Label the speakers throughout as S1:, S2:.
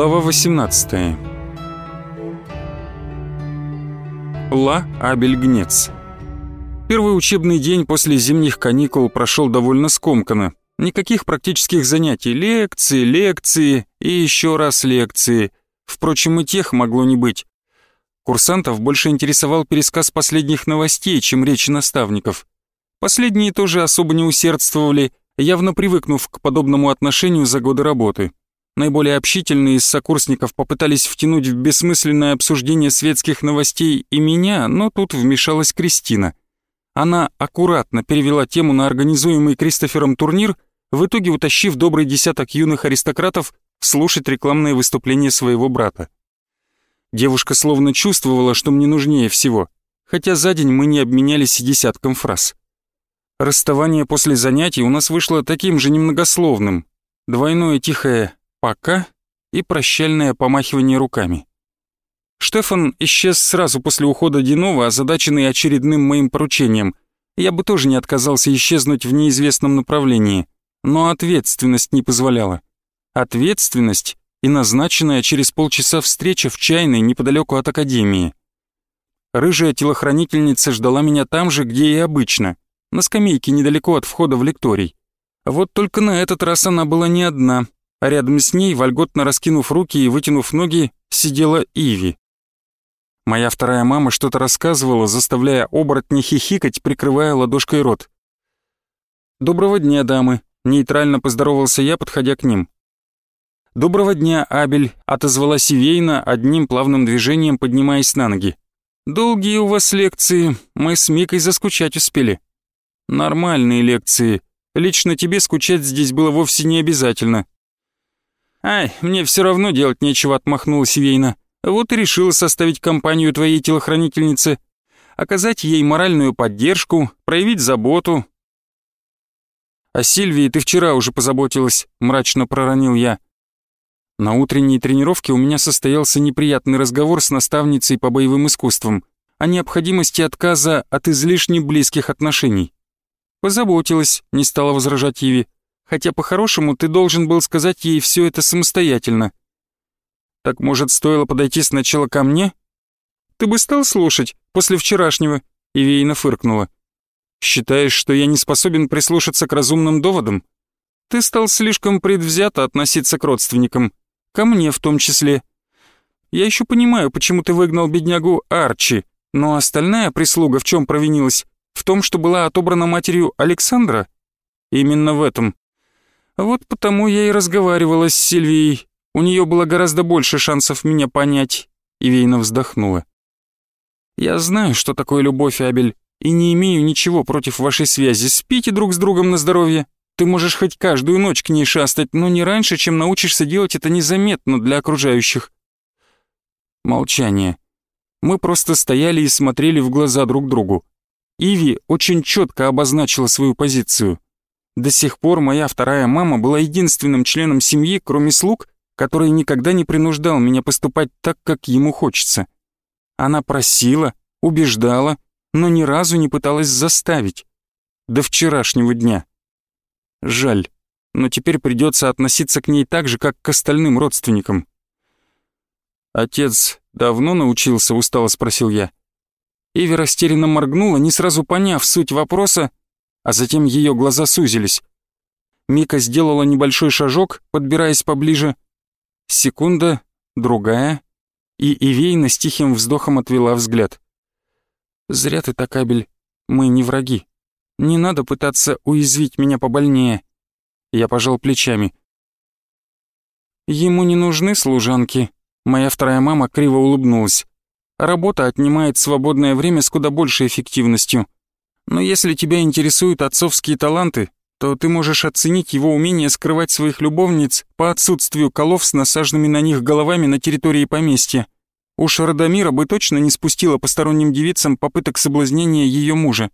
S1: Глава 18 Ла Абельгнец Первый учебный день после зимних каникул прошел довольно скомканно. Никаких практических занятий, лекции, лекции и еще раз лекции. Впрочем, и тех могло не быть. Курсантов больше интересовал пересказ последних новостей, чем речи наставников. Последние тоже особо не усердствовали, явно привыкнув к подобному отношению за годы работы. Наиболее общительные из сокурсников попытались втянуть в бессмысленное обсуждение светских новостей и меня, но тут вмешалась Кристина. Она аккуратно перевела тему на организуемый Кристофером турнир, в итоге утащив добрый десяток юных аристократов слушать рекламное выступление своего брата. Девушка словно чувствовала, что мне нужнее всего, хотя за день мы не обменялись десятком фраз. Расставание после занятий у нас вышло таким же немногословным. Двойное тихое «пока» и прощальное помахивание руками. Штефан исчез сразу после ухода Динова, озадаченный очередным моим поручением. Я бы тоже не отказался исчезнуть в неизвестном направлении, но ответственность не позволяла. Ответственность и назначенная через полчаса встреча в чайной неподалеку от академии. Рыжая телохранительница ждала меня там же, где и обычно, на скамейке недалеко от входа в лекторий. Вот только на этот раз она была не одна, а рядом с ней, вольготно раскинув руки и вытянув ноги, сидела Иви. Моя вторая мама что-то рассказывала, заставляя оборотня хихикать, прикрывая ладошкой рот. «Доброго дня, дамы», — нейтрально поздоровался я, подходя к ним. «Доброго дня, Абель», — отозвалась Сивейна, одним плавным движением поднимаясь на ноги. «Долгие у вас лекции, мы с Микой заскучать успели». «Нормальные лекции. Лично тебе скучать здесь было вовсе не обязательно». «Ай, мне все равно делать нечего», — отмахнулась Сивейна. «Вот и решила составить компанию твоей телохранительницы, оказать ей моральную поддержку, проявить заботу». «О Сильвии ты вчера уже позаботилась», — мрачно проронил я. На утренней тренировке у меня состоялся неприятный разговор с наставницей по боевым искусствам о необходимости отказа от излишне близких отношений. Позаботилась, не стала возражать Иви, хотя по-хорошему ты должен был сказать ей все это самостоятельно. Так может, стоило подойти сначала ко мне? Ты бы стал слушать после вчерашнего, Ивейна фыркнула. Считаешь, что я не способен прислушаться к разумным доводам? Ты стал слишком предвзято относиться к родственникам. Ко мне в том числе. Я еще понимаю, почему ты выгнал беднягу Арчи, но остальная прислуга в чем провинилась? В том, что была отобрана матерью Александра? Именно в этом. Вот потому я и разговаривала с Сильвией. У нее было гораздо больше шансов меня понять. Ивейна вздохнула. Я знаю, что такое любовь, Абель, и не имею ничего против вашей связи. Спите друг с другом на здоровье. Ты можешь хоть каждую ночь к ней шастать, но не раньше, чем научишься делать это незаметно для окружающих. Молчание. Мы просто стояли и смотрели в глаза друг другу. Иви очень четко обозначила свою позицию. До сих пор моя вторая мама была единственным членом семьи, кроме слуг, который никогда не принуждал меня поступать так, как ему хочется. Она просила, убеждала, но ни разу не пыталась заставить. До вчерашнего дня. Жаль, но теперь придется относиться к ней так же, как к остальным родственникам. «Отец давно научился?» — устало спросил я. Иви растерянно моргнула, не сразу поняв суть вопроса, а затем ее глаза сузились. Мика сделала небольшой шажок, подбираясь поближе. Секунда, другая, и Ивейна с тихим вздохом отвела взгляд. «Зря ты так, Абель, мы не враги. Не надо пытаться уязвить меня побольнее. Я пожал плечами. Ему не нужны служанки. Моя вторая мама криво улыбнулась. Работа отнимает свободное время с куда большей эффективностью. Но если тебя интересуют отцовские таланты, то ты можешь оценить его умение скрывать своих любовниц по отсутствию колов с насаженными на них головами на территории поместья. Уж Радомира бы точно не спустила посторонним девицам попыток соблазнения ее мужа.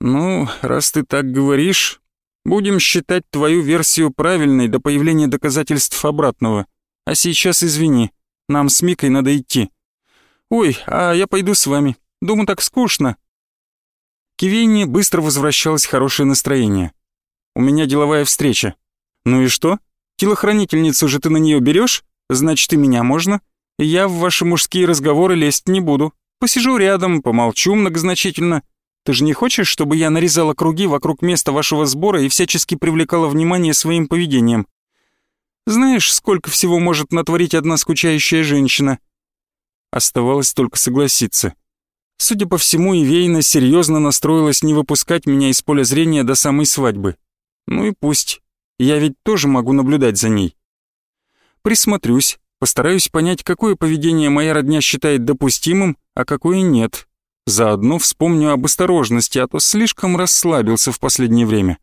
S1: «Ну, раз ты так говоришь, будем считать твою версию правильной до появления доказательств обратного. А сейчас извини, нам с Микой надо идти». «Ой, а я пойду с вами. Думаю, так скучно». К Ивейне быстро возвращалось хорошее настроение. «У меня деловая встреча». «Ну и что?» Телохранительницу же ты на нее берешь, значит и меня можно. Я в ваши мужские разговоры лезть не буду. Посижу рядом, помолчу многозначительно. Ты же не хочешь, чтобы я нарезала круги вокруг места вашего сбора и всячески привлекала внимание своим поведением? Знаешь, сколько всего может натворить одна скучающая женщина?» Оставалось только согласиться. Судя по всему, Ивейна серьезно настроилась не выпускать меня из поля зрения до самой свадьбы. Ну и пусть. Я ведь тоже могу наблюдать за ней. Присмотрюсь, постараюсь понять, какое поведение моя родня считает допустимым, а какое нет. Заодно вспомню об осторожности, а то слишком расслабился в последнее время.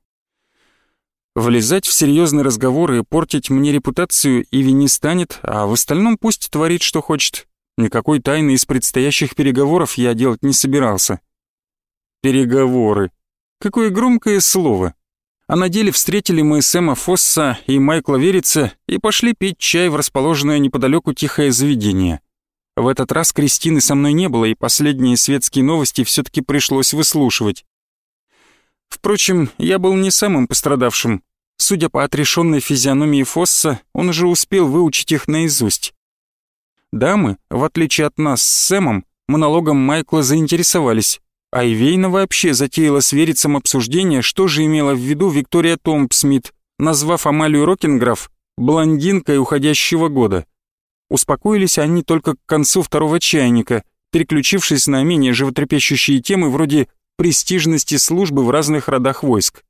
S1: Влезать в серьезные разговоры и портить мне репутацию Иви не станет, а в остальном пусть творит, что хочет. Никакой тайны из предстоящих переговоров я делать не собирался. Переговоры. Какое громкое слово. А на деле встретили мы Сэма Фосса и Майкла Верица и пошли пить чай в расположенное неподалеку тихое заведение. В этот раз Кристины со мной не было, и последние светские новости все таки пришлось выслушивать. Впрочем, я был не самым пострадавшим. Судя по отрешенной физиономии Фосса, он уже успел выучить их наизусть. Дамы, в отличие от нас с Сэмом, монологом Майкла заинтересовались, а Ивейна вообще затеяла с Верицем обсуждение, что же имела в виду Виктория Томпсмит, назвав Амалию Рокинграф блондинкой уходящего года. Успокоились они только к концу второго чайника, переключившись на менее животрепещущие темы вроде престижности службы в разных родах войск.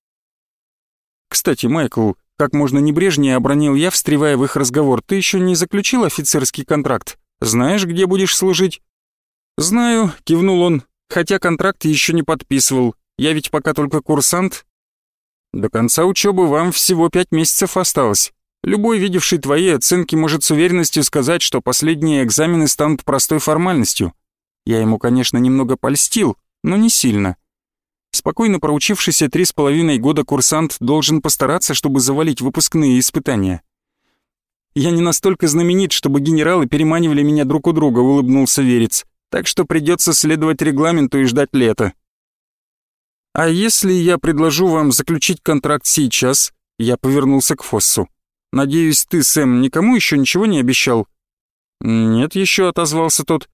S1: «Кстати, Майкл, как можно небрежнее обронил я, встревая в их разговор, ты еще не заключил офицерский контракт? Знаешь, где будешь служить?» «Знаю», — кивнул он, «хотя контракт еще не подписывал. Я ведь пока только курсант». «До конца учебы вам всего пять месяцев осталось. Любой, видевший твои оценки, может с уверенностью сказать, что последние экзамены станут простой формальностью. Я ему, конечно, немного польстил, но не сильно. Спокойно проучившийся три с половиной года курсант должен постараться, чтобы завалить выпускные испытания. «Я не настолько знаменит, чтобы генералы переманивали меня друг у друга», — улыбнулся Верец. «Так что придется следовать регламенту и ждать лета». «А если я предложу вам заключить контракт сейчас?» Я повернулся к Фоссу. «Надеюсь, ты, Сэм, никому еще ничего не обещал?» «Нет еще», — отозвался тот.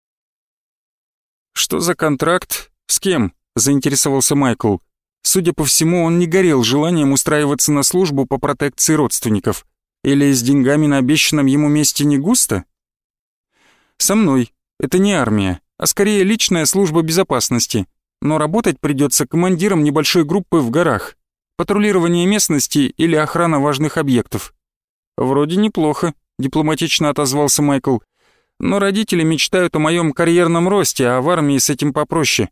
S1: «Что за контракт? С кем?» — заинтересовался Майкл. Судя по всему, он не горел желанием устраиваться на службу по протекции родственников. Или с деньгами на обещанном ему месте не густо? «Со мной. Это не армия, а скорее личная служба безопасности. Но работать придется командиром небольшой группы в горах. Патрулирование местности или охрана важных объектов». «Вроде неплохо», — дипломатично отозвался Майкл но родители мечтают о моем карьерном росте, а в армии с этим попроще.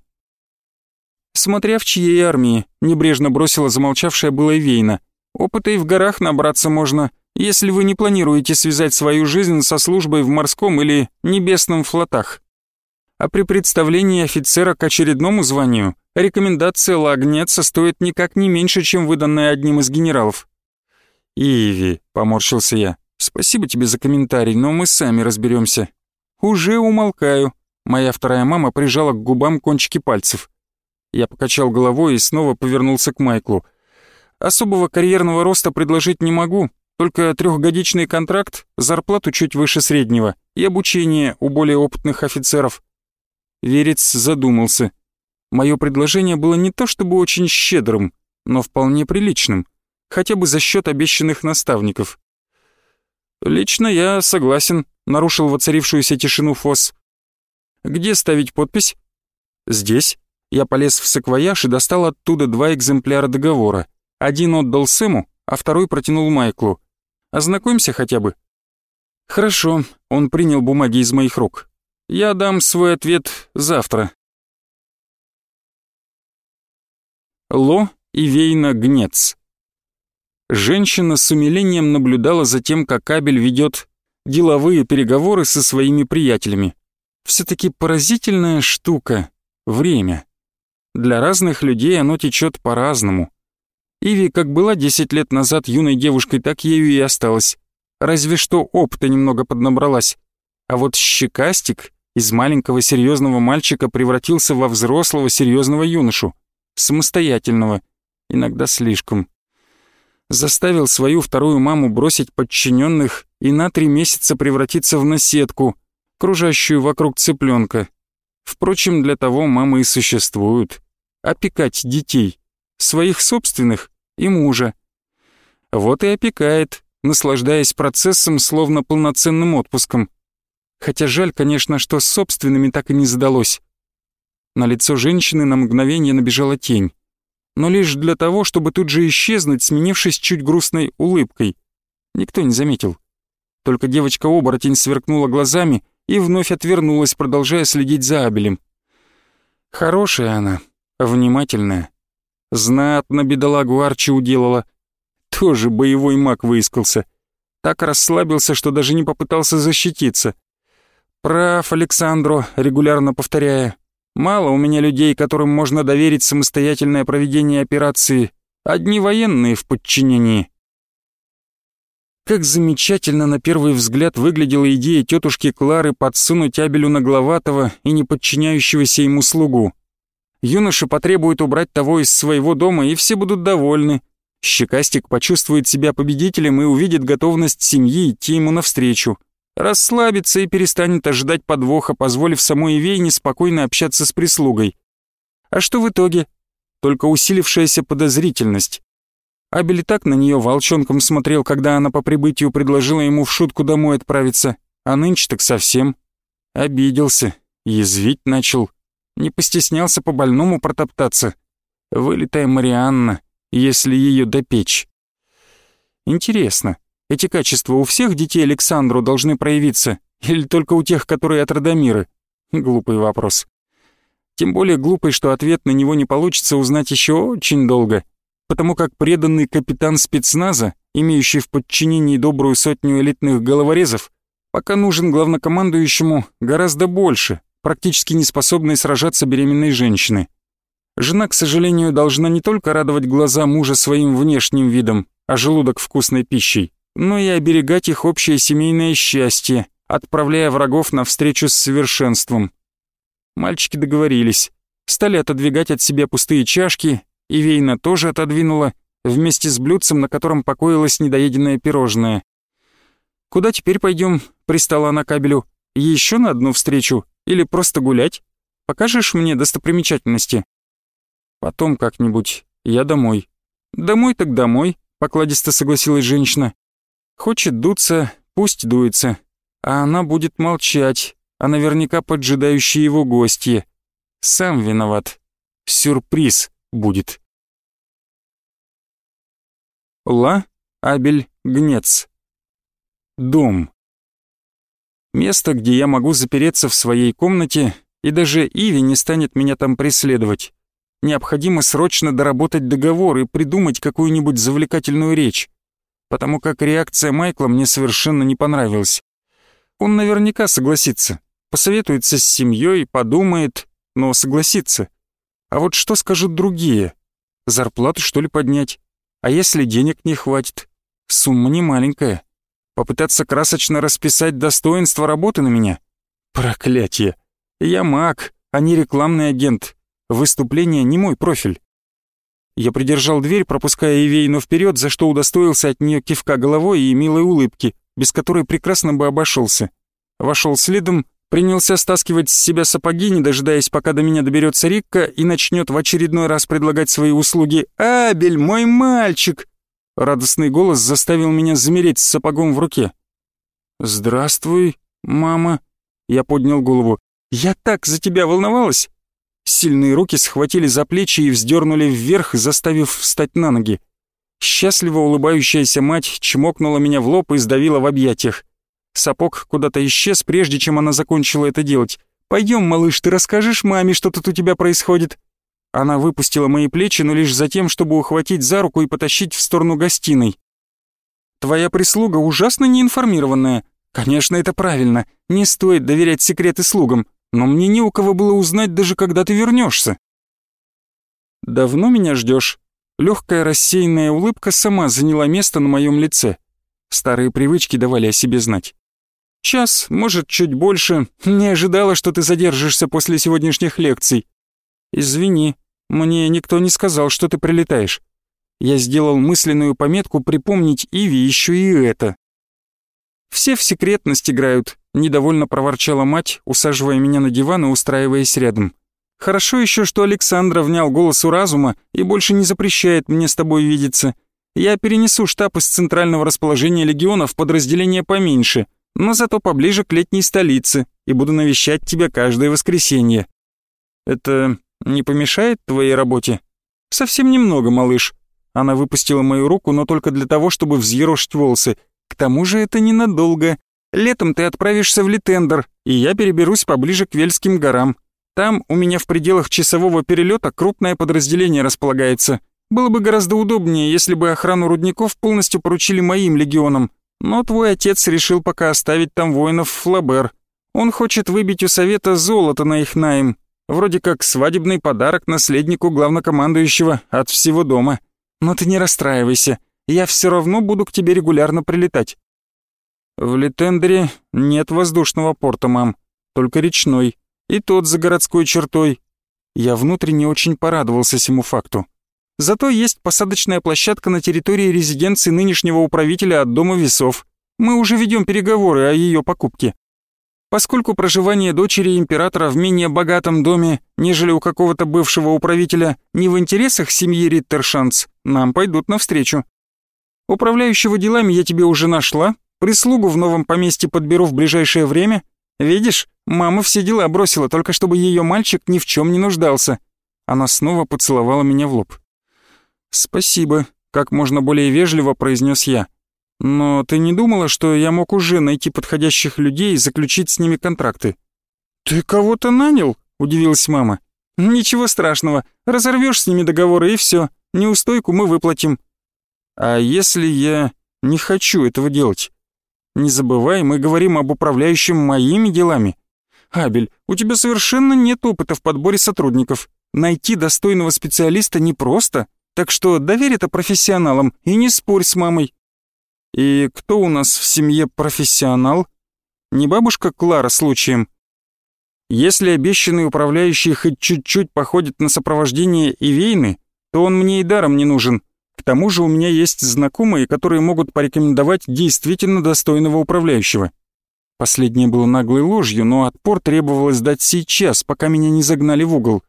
S1: Смотря в чьей армии, небрежно бросила замолчавшая была Вейна. Опыта и в горах набраться можно, если вы не планируете связать свою жизнь со службой в морском или небесном флотах. А при представлении офицера к очередному званию рекомендация Лагнеца стоит никак не меньше, чем выданная одним из генералов. «Иви», — поморщился я, — «спасибо тебе за комментарий, но мы сами разберемся. «Уже умолкаю». Моя вторая мама прижала к губам кончики пальцев. Я покачал головой и снова повернулся к Майклу. «Особого карьерного роста предложить не могу, только трехгодичный контракт, зарплату чуть выше среднего и обучение у более опытных офицеров». Верец задумался. Мое предложение было не то чтобы очень щедрым, но вполне приличным, хотя бы за счет обещанных наставников. «Лично я согласен», — нарушил воцарившуюся тишину Фос. «Где ставить подпись?» «Здесь». Я полез в саквояж и достал оттуда два экземпляра договора. Один отдал Сэму, а второй протянул Майклу. «Ознакомься хотя бы». «Хорошо», — он принял бумаги из моих рук. «Я дам свой ответ завтра». Ло и Вейна Гнец. Женщина с умилением наблюдала за тем, как Абель ведет деловые переговоры со своими приятелями. Все-таки поразительная штука — время. Для разных людей оно течет по-разному. Иви как была 10 лет назад юной девушкой, так ею и осталась. Разве что опыта немного поднабралась. А вот щекастик из маленького серьезного мальчика превратился во взрослого серьезного юношу. Самостоятельного. Иногда слишком. Заставил свою вторую маму бросить подчиненных и на три месяца превратиться в наседку, кружащую вокруг цыпленка. Впрочем, для того мамы и существуют. Опекать детей, своих собственных и мужа. Вот и опекает, наслаждаясь процессом, словно полноценным отпуском. Хотя жаль, конечно, что с собственными так и не задалось. На лицо женщины на мгновение набежала тень. Но лишь для того, чтобы тут же исчезнуть, сменившись чуть грустной улыбкой. Никто не заметил. Только девочка-оборотень сверкнула глазами и вновь отвернулась, продолжая следить за Абелем. Хорошая она, внимательная. Знатно бедолагу Арчи уделала. Тоже боевой маг выискался. Так расслабился, что даже не попытался защититься. Прав, Александро, регулярно повторяя. Мало у меня людей, которым можно доверить самостоятельное проведение операции. Одни военные в подчинении. Как замечательно на первый взгляд выглядела идея тетушки Клары подсунуть Абелю нагловатого и не подчиняющегося ему слугу. Юноша потребует убрать того из своего дома, и все будут довольны. Щекастик почувствует себя победителем и увидит готовность семьи идти ему навстречу расслабится и перестанет ожидать подвоха, позволив самой Ивейне спокойно общаться с прислугой. А что в итоге? Только усилившаяся подозрительность. Абель так на нее волчонком смотрел, когда она по прибытию предложила ему в шутку домой отправиться, а нынче так совсем. Обиделся, язвить начал, не постеснялся по-больному протоптаться. Вылитая Марианна, если ее допечь. Интересно, эти качества у всех детей Александру должны проявиться, или только у тех, которые от Радомиры? Глупый вопрос. Тем более глупый, что ответ на него не получится узнать еще очень долго, потому как преданный капитан спецназа, имеющий в подчинении добрую сотню элитных головорезов, пока нужен главнокомандующему гораздо больше, практически не способной сражаться беременной женщины. Жена, к сожалению, должна не только радовать глаза мужа своим внешним видом, а желудок вкусной пищей, но и оберегать их общее семейное счастье, отправляя врагов навстречу с совершенством. Мальчики договорились, стали отодвигать от себя пустые чашки, и Вейна тоже отодвинула, вместе с блюдцем, на котором покоилось недоеденное пирожное. «Куда теперь пойдем?» — пристала она кабелю. «Еще на одну встречу? Или просто гулять? Покажешь мне достопримечательности?» «Потом как-нибудь. Я домой». «Домой так домой», — покладисто согласилась женщина. Хочет дуться, пусть дуется. А она будет молчать, а наверняка поджидающие его гости. Сам виноват. Сюрприз будет. Ла Абель Гнец. Дом. Место, где я могу запереться в своей комнате, и даже Иви не станет меня там преследовать. Необходимо срочно доработать договор и придумать какую-нибудь завлекательную речь потому как реакция Майкла мне совершенно не понравилась. Он наверняка согласится, посоветуется с семьей, подумает, но согласится. А вот что скажут другие? Зарплату что ли поднять? А если денег не хватит? Сумма не маленькая. Попытаться красочно расписать достоинство работы на меня? Проклятие! Я маг, а не рекламный агент. Выступление не мой профиль. Я придержал дверь, пропуская Ивейну вперед, за что удостоился от нее кивка головой и милой улыбки, без которой прекрасно бы обошелся. Вошел следом, принялся стаскивать с себя сапоги, не дожидаясь, пока до меня доберется Рикка и начнет в очередной раз предлагать свои услуги. «Абель, мой мальчик!» Радостный голос заставил меня замереть с сапогом в руке. «Здравствуй, мама!» Я поднял голову. «Я так за тебя волновалась! Сильные руки схватили за плечи и вздернули вверх, заставив встать на ноги. Счастливо улыбающаяся мать чмокнула меня в лоб и сдавила в объятиях. Сапог куда-то исчез, прежде чем она закончила это делать. «Пойдем, малыш, ты расскажешь маме, что тут у тебя происходит?» Она выпустила мои плечи, но лишь за тем, чтобы ухватить за руку и потащить в сторону гостиной. «Твоя прислуга ужасно неинформированная. Конечно, это правильно. Не стоит доверять секреты слугам но мне не у кого было узнать, даже когда ты вернешься. «Давно меня ждешь? Легкая рассеянная улыбка сама заняла место на моем лице. Старые привычки давали о себе знать. «Час, может, чуть больше. Не ожидала, что ты задержишься после сегодняшних лекций. Извини, мне никто не сказал, что ты прилетаешь. Я сделал мысленную пометку припомнить Иви еще и это. «Все в секретность играют», — недовольно проворчала мать, усаживая меня на диван и устраиваясь рядом. «Хорошо еще, что Александра внял голосу разума и больше не запрещает мне с тобой видеться. Я перенесу штаб из центрального расположения легиона в подразделение поменьше, но зато поближе к летней столице и буду навещать тебя каждое воскресенье. Это не помешает твоей работе? Совсем немного, малыш. Она выпустила мою руку, но только для того, чтобы взъерошить волосы. К тому же это ненадолго. Летом ты отправишься в Литендер, и я переберусь поближе к Вельским горам. Там у меня в пределах часового перелета крупное подразделение располагается. Было бы гораздо удобнее, если бы охрану рудников полностью поручили моим легионам. Но твой отец решил пока оставить там воинов в Флабер. Он хочет выбить у совета золото на их найм, вроде как свадебный подарок наследнику главнокомандующего от всего дома. Но ты не расстраивайся, я все равно буду к тебе регулярно прилетать. В Литендере нет воздушного порта, мам, только речной, и тот за городской чертой. Я внутренне очень порадовался всему факту. Зато есть посадочная площадка на территории резиденции нынешнего управителя от Дома Весов. Мы уже ведем переговоры о ее покупке. Поскольку проживание дочери императора в менее богатом доме, нежели у какого-то бывшего управителя, не в интересах семьи Риттершанс, нам пойдут навстречу. Управляющего делами я тебе уже нашла, прислугу в новом поместье подберу в ближайшее время. Видишь, мама все дела бросила, только чтобы ее мальчик ни в чем не нуждался. Она снова поцеловала меня в лоб. «Спасибо», — как можно более вежливо произнес я. «Но ты не думала, что я мог уже найти подходящих людей и заключить с ними контракты?» «Ты кого-то нанял?» — удивилась мама. «Ничего страшного, разорвешь с ними договоры и все. Неустойку мы выплатим». «А если я не хочу этого делать?» «Не забывай, мы говорим об управляющем моими делами». «Абель, у тебя совершенно нет опыта в подборе сотрудников. Найти достойного специалиста непросто, так что доверь это профессионалам и не спорь с мамой». «И кто у нас в семье профессионал? Не бабушка Клара случаем?» «Если обещанный управляющий хоть чуть-чуть походит на сопровождение Ивейны, то он мне и даром не нужен. К тому же у меня есть знакомые, которые могут порекомендовать действительно достойного управляющего». Последнее было наглой ложью, но отпор требовалось дать сейчас, пока меня не загнали в угол.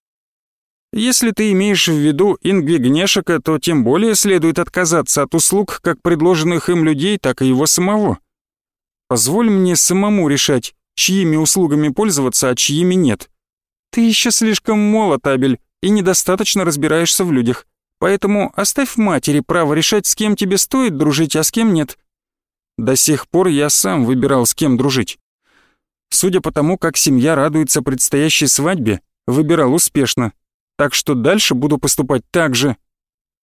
S1: Если ты имеешь в виду Ингви Гнешика, то тем более следует отказаться от услуг как предложенных им людей, так и его самого. Позволь мне самому решать, чьими услугами пользоваться, а чьими нет. Ты еще слишком молод, Абель, и недостаточно разбираешься в людях. Поэтому оставь матери право решать, с кем тебе стоит дружить, а с кем нет. До сих пор я сам выбирал, с кем дружить. Судя по тому, как семья радуется предстоящей свадьбе, выбирал успешно, так что дальше буду поступать так же».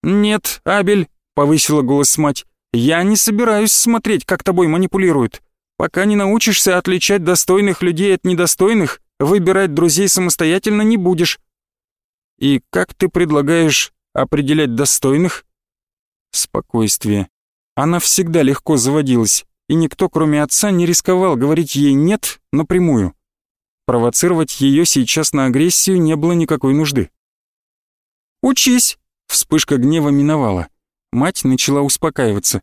S1: «Нет, Абель», — повысила голос мать, — «я не собираюсь смотреть, как тобой манипулируют. Пока не научишься отличать достойных людей от недостойных, выбирать друзей самостоятельно не будешь». «И как ты предлагаешь определять достойных?» «Спокойствие. Она всегда легко заводилась, и никто, кроме отца, не рисковал говорить ей «нет» напрямую. Провоцировать ее сейчас на агрессию не было никакой нужды. «Учись!» — вспышка гнева миновала. Мать начала успокаиваться.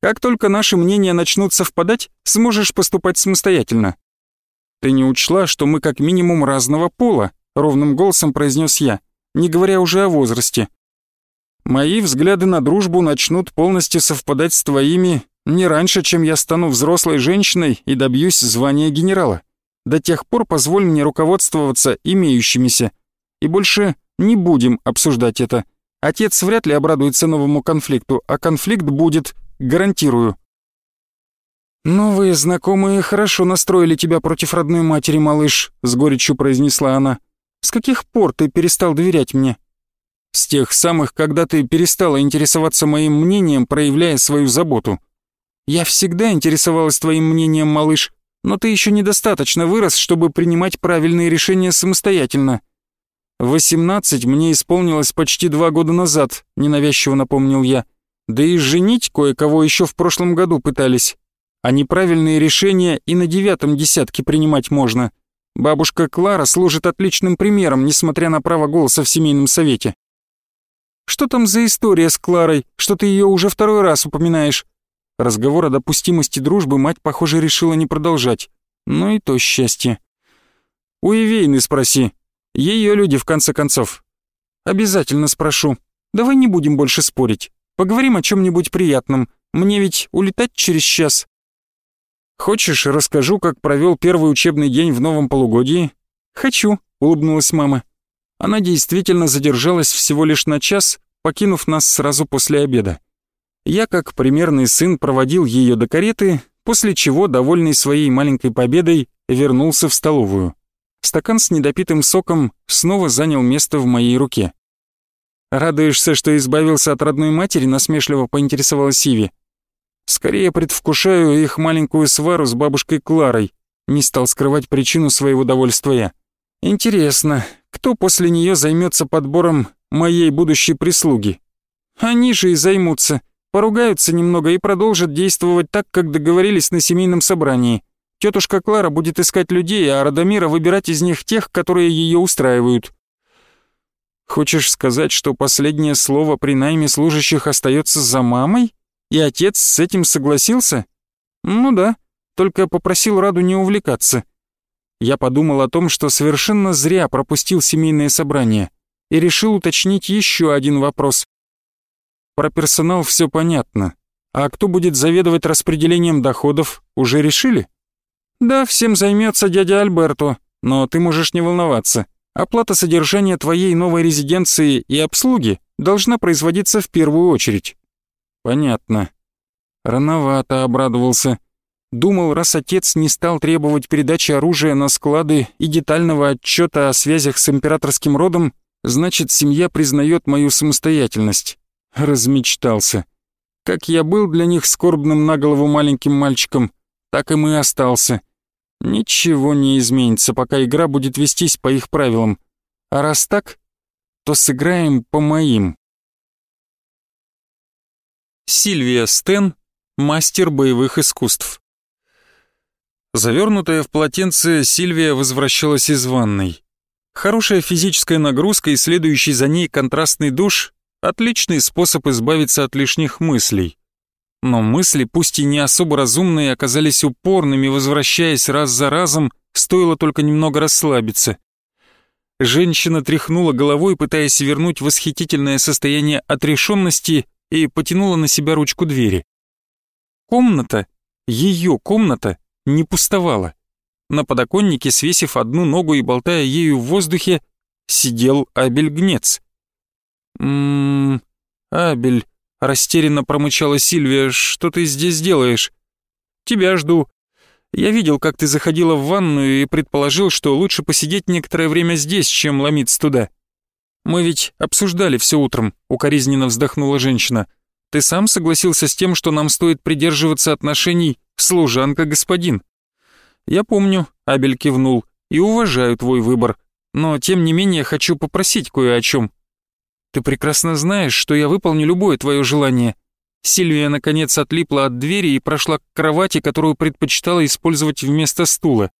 S1: «Как только наши мнения начнут совпадать, сможешь поступать самостоятельно». «Ты не учла, что мы как минимум разного пола», — ровным голосом произнес я, не говоря уже о возрасте. «Мои взгляды на дружбу начнут полностью совпадать с твоими не раньше, чем я стану взрослой женщиной и добьюсь звания генерала. До тех пор позволь мне руководствоваться имеющимися и больше не будем обсуждать это. Отец вряд ли обрадуется новому конфликту, а конфликт будет, гарантирую. «Новые знакомые хорошо настроили тебя против родной матери, малыш», — с горечью произнесла она. «С каких пор ты перестал доверять мне?» «С тех самых, когда ты перестала интересоваться моим мнением, проявляя свою заботу. Я всегда интересовалась твоим мнением, малыш, но ты еще недостаточно вырос, чтобы принимать правильные решения самостоятельно. «Восемнадцать мне исполнилось почти два года назад», — ненавязчиво напомнил я. «Да и женить кое-кого еще в прошлом году пытались. А неправильные решения и на девятом десятке принимать можно. Бабушка Клара служит отличным примером, несмотря на право голоса в семейном совете». Что там за история с Кларой, что ты ее уже второй раз упоминаешь?» Разговор о допустимости дружбы мать, похоже, решила не продолжать. Ну и то счастье. «У Ивейны спроси. Ее люди, в конце концов». «Обязательно спрошу. Давай не будем больше спорить. Поговорим о чем-нибудь приятном. Мне ведь улетать через час». «Хочешь, расскажу, как провел первый учебный день в новом полугодии?» «Хочу», — улыбнулась мама. Она действительно задержалась всего лишь на час, покинув нас сразу после обеда. Я, как примерный сын, проводил ее до кареты, после чего, довольный своей маленькой победой, вернулся в столовую. Стакан с недопитым соком снова занял место в моей руке. «Радуешься, что избавился от родной матери?» — насмешливо поинтересовалась Сиви. «Скорее предвкушаю их маленькую свару с бабушкой Кларой», — не стал скрывать причину своего довольствия. «Интересно, кто после нее займется подбором моей будущей прислуги? Они же и займутся, поругаются немного и продолжат действовать так, как договорились на семейном собрании. Тетушка Клара будет искать людей, а Радомира выбирать из них тех, которые ее устраивают». Хочешь сказать, что последнее слово при найме служащих остается за мамой? И отец с этим согласился? Ну да, только попросил Раду не увлекаться. Я подумал о том, что совершенно зря пропустил семейное собрание и решил уточнить еще один вопрос. Про персонал все понятно. А кто будет заведовать распределением доходов, уже решили? Да, всем займется дядя Альберто, но ты можешь не волноваться. Оплата содержания твоей новой резиденции и обслуги должна производиться в первую очередь. Понятно. Рановато обрадовался. Думал, раз отец не стал требовать передачи оружия на склады и детального отчета о связях с императорским родом, значит, семья признает мою самостоятельность. Размечтался. Как я был для них скорбным на голову маленьким мальчиком, так им и остался. Ничего не изменится, пока игра будет вестись по их правилам. А раз так, то сыграем по моим. Сильвия Стен, мастер боевых искусств. Завернутая в полотенце, Сильвия возвращалась из ванной. Хорошая физическая нагрузка и следующий за ней контрастный душ — отличный способ избавиться от лишних мыслей. Но мысли, пусть и не особо разумные, оказались упорными, возвращаясь раз за разом, стоило только немного расслабиться. Женщина тряхнула головой, пытаясь вернуть восхитительное состояние отрешенности и потянула на себя ручку двери. Комната, ее комната, не пустовала. На подоконнике, свесив одну ногу и болтая ею в воздухе, сидел Абель Гнец. «Ммм, Абель, Растерянно промычала Сильвия. «Что ты здесь делаешь?» «Тебя жду. Я видел, как ты заходила в ванную и предположил, что лучше посидеть некоторое время здесь, чем ломиться туда. Мы ведь обсуждали все утром», — укоризненно вздохнула женщина. «Ты сам согласился с тем, что нам стоит придерживаться отношений служанка-господин?» «Я помню», — Абель кивнул, — «и уважаю твой выбор. Но, тем не менее, хочу попросить кое о чем. Ты прекрасно знаешь, что я выполню любое твое желание». Сильвия, наконец, отлипла от двери и прошла к кровати, которую предпочитала использовать вместо стула.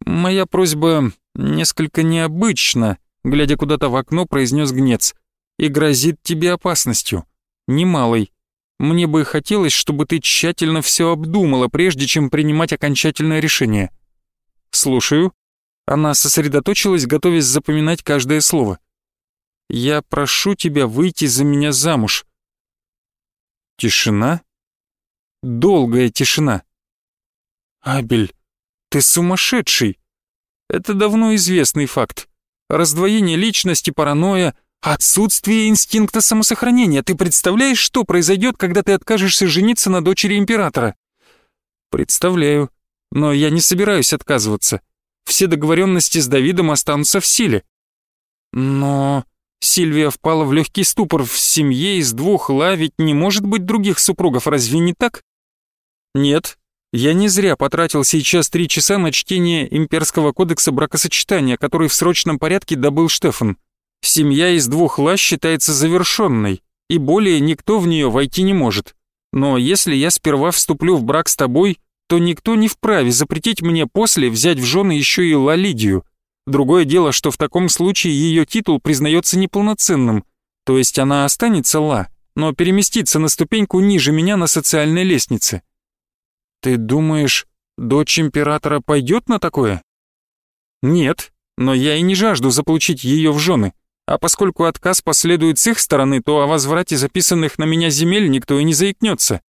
S1: «Моя просьба несколько необычна», — глядя куда-то в окно, произнес Гнец, «и грозит тебе опасностью. Немалой. Мне бы хотелось, чтобы ты тщательно все обдумала, прежде чем принимать окончательное решение». «Слушаю». Она сосредоточилась, готовясь запоминать каждое слово. Я прошу тебя выйти за меня замуж». Тишина? Долгая тишина. «Абель, ты сумасшедший!» Это давно известный факт. Раздвоение личности, паранойя, отсутствие инстинкта самосохранения. Ты представляешь, что произойдет, когда ты откажешься жениться на дочери императора? Представляю, но я не собираюсь отказываться. Все договоренности с Давидом останутся в силе. Но Сильвия впала в легкий ступор. В семье из двух ла ведь не может быть других супругов, разве не так? Нет, я не зря потратил сейчас три часа на чтение имперского кодекса бракосочетания, который в срочном порядке добыл Штефан. Семья из двух ла считается завершенной, и более никто в нее войти не может. Но если я сперва вступлю в брак с тобой, то никто не вправе запретить мне после взять в жены еще и Ла Лидию. Другое дело, что в таком случае ее титул признается неполноценным, То есть она останется Ла, но переместится на ступеньку ниже меня на социальной лестнице. Ты думаешь, дочь императора пойдет на такое? Нет, но я и не жажду заполучить ее в жены. А поскольку отказ последует с их стороны, то о возврате записанных на меня земель никто и не заикнется.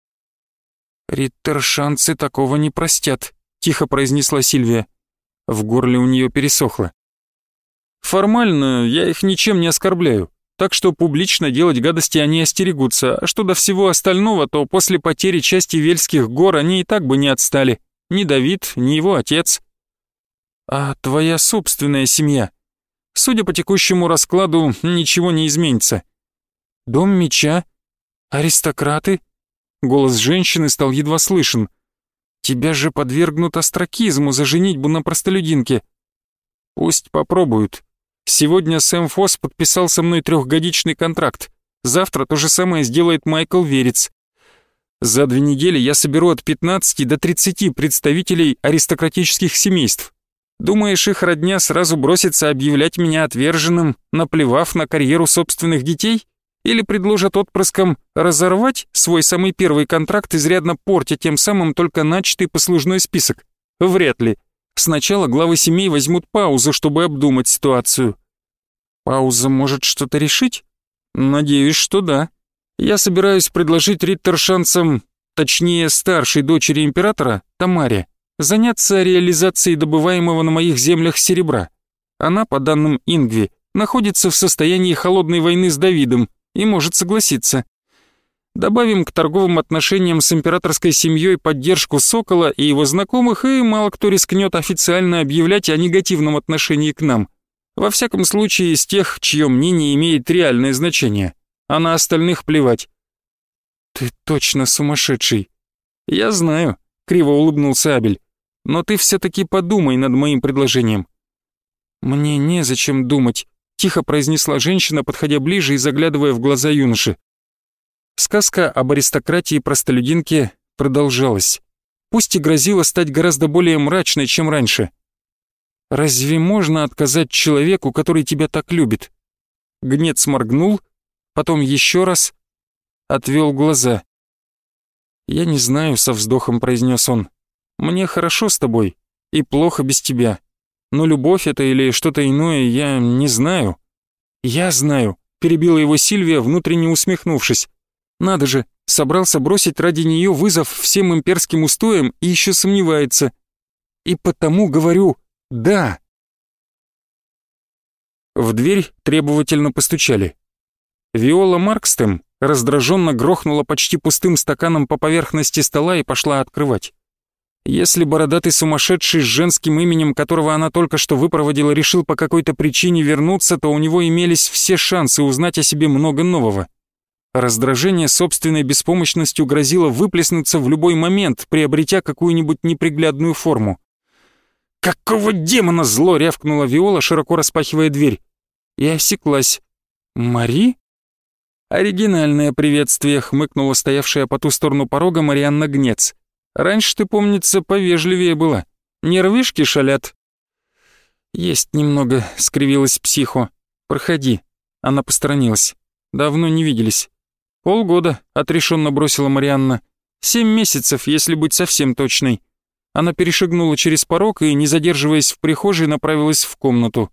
S1: «Риттершанцы такого не простят», — тихо произнесла Сильвия. В горле у нее пересохло. «Формально я их ничем не оскорбляю, так что публично делать гадости они остерегутся, а что до всего остального, то после потери части Вельских гор они и так бы не отстали. Ни Давид, ни его отец. А твоя собственная семья? Судя по текущему раскладу, ничего не изменится. Дом меча? Аристократы? Голос женщины стал едва слышен. Тебя же подвергнут остракизму за женитьбу на простолюдинке. Пусть попробуют. Сегодня Сэм Фосс подписал со мной трехгодичный контракт. Завтра то же самое сделает Майкл Верец. За две недели я соберу от 15 до 30 представителей аристократических семейств. Думаешь, их родня сразу бросится объявлять меня отверженным, наплевав на карьеру собственных детей? Или предложат отпрыскам разорвать свой самый первый контракт, изрядно портя тем самым только начатый послужной список? Вряд ли. Сначала главы семей возьмут паузу, чтобы обдумать ситуацию. Пауза может что-то решить? Надеюсь, что да. Я собираюсь предложить риттершанцам, точнее старшей дочери императора, Тамаре, заняться реализацией добываемого на моих землях серебра. Она, по данным Ингви, находится в состоянии холодной войны с Давидом, и может согласиться. Добавим к торговым отношениям с императорской семьей поддержку Сокола и его знакомых, и мало кто рискнет официально объявлять о негативном отношении к нам. Во всяком случае, из тех, чье мнение имеет реальное значение. А на остальных плевать. «Ты точно сумасшедший». «Я знаю», — криво улыбнулся Абель. «Но ты все-таки подумай над моим предложением». «Мне незачем думать», тихо произнесла женщина, подходя ближе и заглядывая в глаза юноши. Сказка об аристократии простолюдинки продолжалась. Пусть и грозила стать гораздо более мрачной, чем раньше. «Разве можно отказать человеку, который тебя так любит?» Гнец моргнул, потом еще раз, отвел глаза. «Я не знаю», — со вздохом произнес он. «Мне хорошо с тобой и плохо без тебя. Но любовь это или что-то иное, я не знаю. Я знаю, перебила его Сильвия, внутренне усмехнувшись. Надо же, собрался бросить ради нее вызов всем имперским устоям и еще сомневается. И потому говорю «да». В дверь требовательно постучали. Виола Маркстем раздраженно грохнула почти пустым стаканом по поверхности стола и пошла открывать. Если бородатый сумасшедший с женским именем, которого она только что выпроводила, решил по какой-то причине вернуться, то у него имелись все шансы узнать о себе много нового. Раздражение собственной беспомощностью грозило выплеснуться в любой момент, приобретя какую-нибудь неприглядную форму. «Какого демона зло!» — рявкнула Виола, широко распахивая дверь. И осеклась. «Мари?» Оригинальное приветствие, хмыкнула стоявшая по ту сторону порога Марианна Гнец. Раньше ты, помнится, повежливее была. Нервишки шалят». «Есть немного», — скривилась психо. «Проходи». Она посторонилась. «Давно не виделись». «Полгода», — отрешенно бросила Марианна. «Семь месяцев, если быть совсем точной». Она перешагнула через порог и, не задерживаясь в прихожей, направилась в комнату.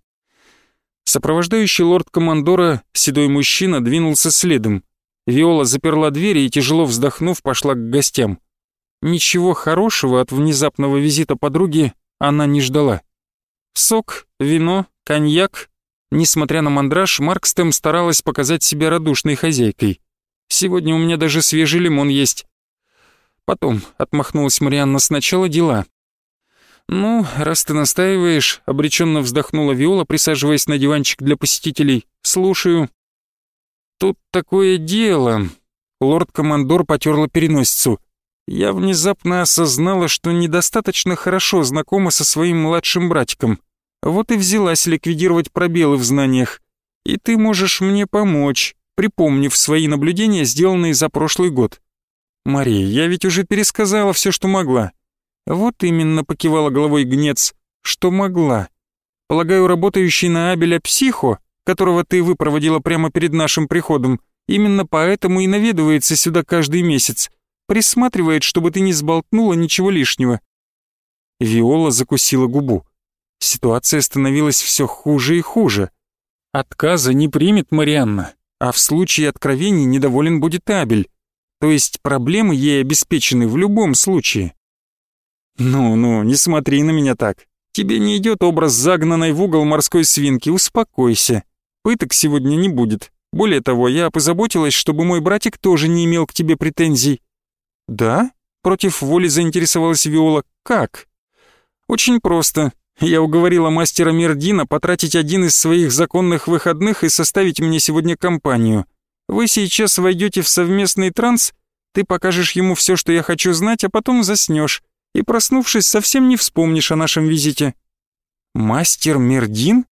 S1: Сопровождающий лорд-командора, седой мужчина, двинулся следом. Виола заперла дверь и, тяжело вздохнув, пошла к гостям. Ничего хорошего от внезапного визита подруги она не ждала. Сок, вино, коньяк. Несмотря на мандраж, Маркстем старалась показать себя радушной хозяйкой. «Сегодня у меня даже свежий лимон есть». «Потом», — отмахнулась Марианна, — «сначала дела». «Ну, раз ты настаиваешь», — обреченно вздохнула Виола, присаживаясь на диванчик для посетителей. «Слушаю». «Тут такое дело...» Лорд-командор потерла переносицу я внезапно осознала, что недостаточно хорошо знакома со своим младшим братиком. Вот и взялась ликвидировать пробелы в знаниях. И ты можешь мне помочь, припомнив свои наблюдения, сделанные за прошлый год. Мария, я ведь уже пересказала все, что могла. Вот именно покивала головой гнец, что могла. Полагаю, работающий на Абеля психо которого ты выпроводила прямо перед нашим приходом, именно поэтому и наведывается сюда каждый месяц. Присматривает, чтобы ты не сболтнула ничего лишнего». Виола закусила губу. Ситуация становилась все хуже и хуже. Отказа не примет Марианна, а в случае откровений недоволен будет Абель. То есть проблемы ей обеспечены в любом случае. «Ну-ну, не смотри на меня так. Тебе не идет образ загнанной в угол морской свинки, успокойся. Пыток сегодня не будет. Более того, я позаботилась, чтобы мой братик тоже не имел к тебе претензий». «Да?» — против воли заинтересовалась Виола. «Как?» «Очень просто. Я уговорила мастера Мердина потратить один из своих законных выходных и составить мне сегодня компанию. Вы сейчас войдете в совместный транс, ты покажешь ему все, что я хочу знать, а потом заснешь и, проснувшись, совсем не вспомнишь о нашем визите». «Мастер Мердин?»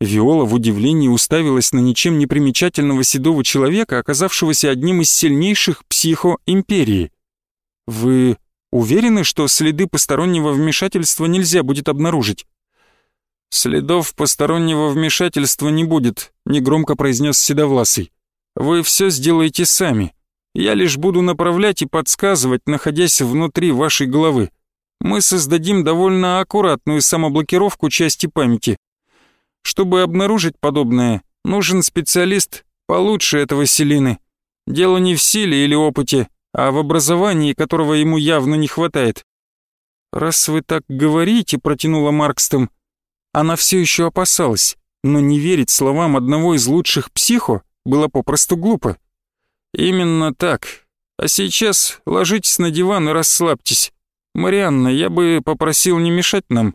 S1: Виола в удивлении уставилась на ничем не примечательного седого человека, оказавшегося одним из сильнейших психо империи. «Вы уверены, что следы постороннего вмешательства нельзя будет обнаружить?» «Следов постороннего вмешательства не будет», — негромко произнес Седовласый. «Вы все сделаете сами. Я лишь буду направлять и подсказывать, находясь внутри вашей головы. Мы создадим довольно аккуратную самоблокировку части памяти. Чтобы обнаружить подобное, нужен специалист получше этого Селины. Дело не в силе или опыте, а в образовании, которого ему явно не хватает. «Раз вы так говорите», — протянула Маркстом, она все еще опасалась, но не верить словам одного из лучших психо было попросту глупо. «Именно так. А сейчас ложитесь на диван и расслабьтесь. Марианна, я бы попросил не мешать нам».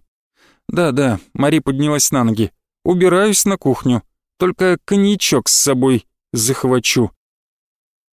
S1: «Да-да», — Мари поднялась на ноги. «Убираюсь на кухню. Только коньячок с собой захвачу».